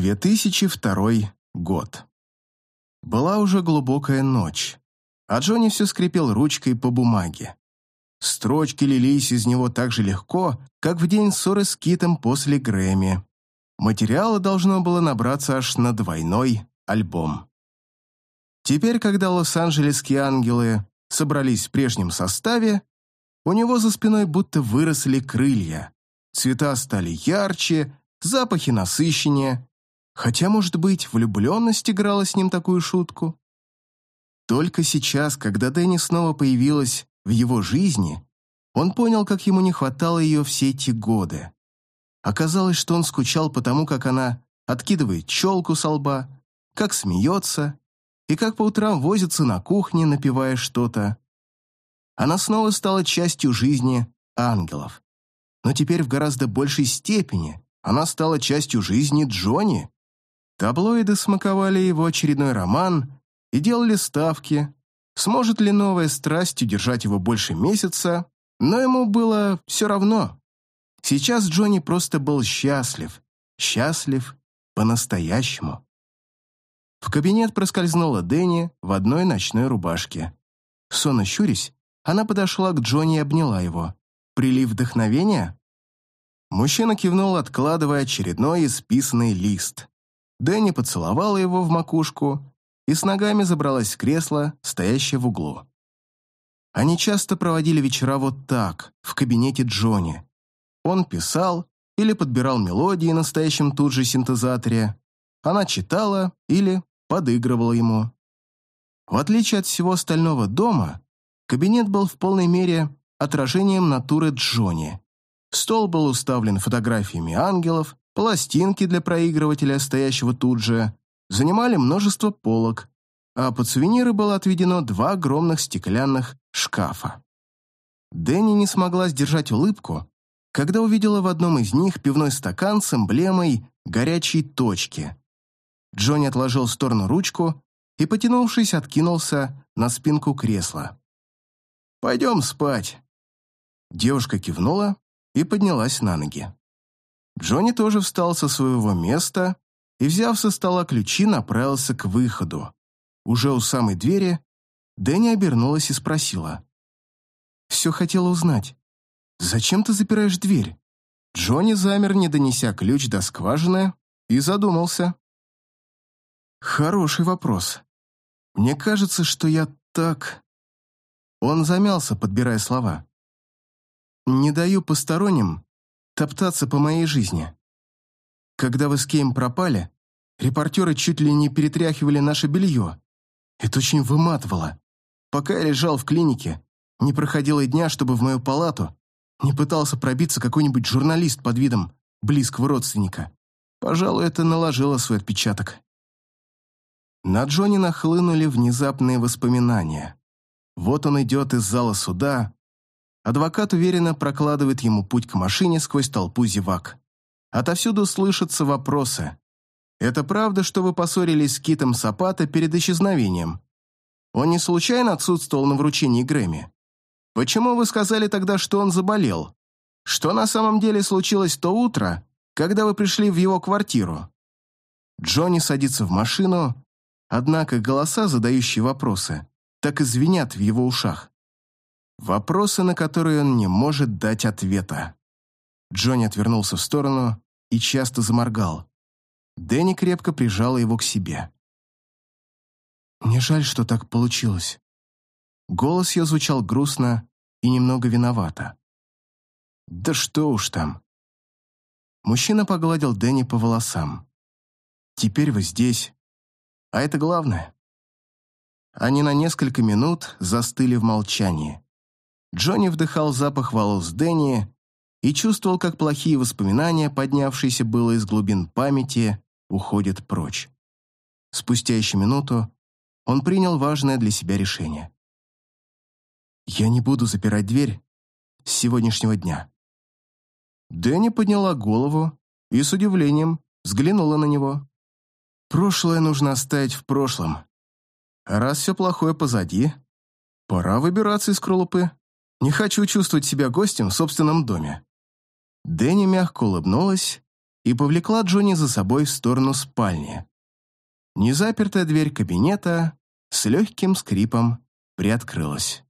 2002 год. Была уже глубокая ночь, а Джонни все скрипел ручкой по бумаге. Строчки лились из него так же легко, как в день ссоры с Китом после Грэмми. Материала должно было набраться аж на двойной альбом. Теперь, когда лос-анджелесские ангелы собрались в прежнем составе, у него за спиной будто выросли крылья. Цвета стали ярче, запахи насыщеннее. Хотя, может быть, влюбленность играла с ним такую шутку? Только сейчас, когда Дэнни снова появилась в его жизни, он понял, как ему не хватало ее все эти годы. Оказалось, что он скучал по тому, как она откидывает челку со лба, как смеется и как по утрам возится на кухне, напивая что-то. Она снова стала частью жизни ангелов. Но теперь в гораздо большей степени она стала частью жизни Джонни. Таблоиды смаковали его очередной роман и делали ставки, сможет ли новая страсть удержать его больше месяца, но ему было все равно. Сейчас Джонни просто был счастлив, счастлив по-настоящему. В кабинет проскользнула Дэнни в одной ночной рубашке. Сонно щурясь, она подошла к Джонни и обняла его. Прилив вдохновения? Мужчина кивнул, откладывая очередной исписанный лист. Дэнни поцеловала его в макушку и с ногами забралась в кресло, стоящее в углу. Они часто проводили вечера вот так, в кабинете Джонни. Он писал или подбирал мелодии на стоящем тут же синтезаторе. Она читала или подыгрывала ему. В отличие от всего остального дома, кабинет был в полной мере отражением натуры Джонни. Стол был уставлен фотографиями ангелов, пластинки для проигрывателя, стоящего тут же, занимали множество полок, а под сувениры было отведено два огромных стеклянных шкафа. Дэнни не смогла сдержать улыбку, когда увидела в одном из них пивной стакан с эмблемой горячей точки. Джонни отложил в сторону ручку и, потянувшись, откинулся на спинку кресла. «Пойдем спать». Девушка кивнула и поднялась на ноги. Джонни тоже встал со своего места и, взяв со стола ключи, направился к выходу. Уже у самой двери Дэнни обернулась и спросила. «Все хотела узнать. Зачем ты запираешь дверь?» Джонни замер, не донеся ключ до скважины, и задумался. Хороший вопрос. Мне кажется, что я так... Он замялся, подбирая слова. Не даю посторонним топтаться по моей жизни. Когда вы с Кейм пропали, репортеры чуть ли не перетряхивали наше белье. Это очень выматывало. Пока я лежал в клинике, не проходило и дня, чтобы в мою палату не пытался пробиться какой-нибудь журналист под видом близкого родственника. Пожалуй, это наложило свой отпечаток. На Джонни нахлынули внезапные воспоминания. Вот он идет из зала суда. Адвокат уверенно прокладывает ему путь к машине сквозь толпу зевак. Отовсюду слышатся вопросы. «Это правда, что вы поссорились с Китом Сапата перед исчезновением? Он не случайно отсутствовал на вручении Грэмми? Почему вы сказали тогда, что он заболел? Что на самом деле случилось то утро, когда вы пришли в его квартиру?» Джонни садится в машину, Однако голоса, задающие вопросы, так и звенят в его ушах. Вопросы, на которые он не может дать ответа. Джонни отвернулся в сторону и часто заморгал. Дэнни крепко прижала его к себе. «Мне жаль, что так получилось». Голос ее звучал грустно и немного виновато. «Да что уж там». Мужчина погладил Дэнни по волосам. «Теперь вы здесь, а это главное. Они на несколько минут застыли в молчании. Джонни вдыхал запах волос Дэнни и чувствовал, как плохие воспоминания, поднявшиеся было из глубин памяти, уходят прочь. Спустя еще минуту он принял важное для себя решение. «Я не буду запирать дверь с сегодняшнего дня». Дэнни подняла голову и с удивлением взглянула на него. Прошлое нужно оставить в прошлом. Раз все плохое позади, пора выбираться из скорлупы. Не хочу чувствовать себя гостем в собственном доме. Дэнни мягко улыбнулась и повлекла Джонни за собой в сторону спальни. Незапертая дверь кабинета с легким скрипом приоткрылась.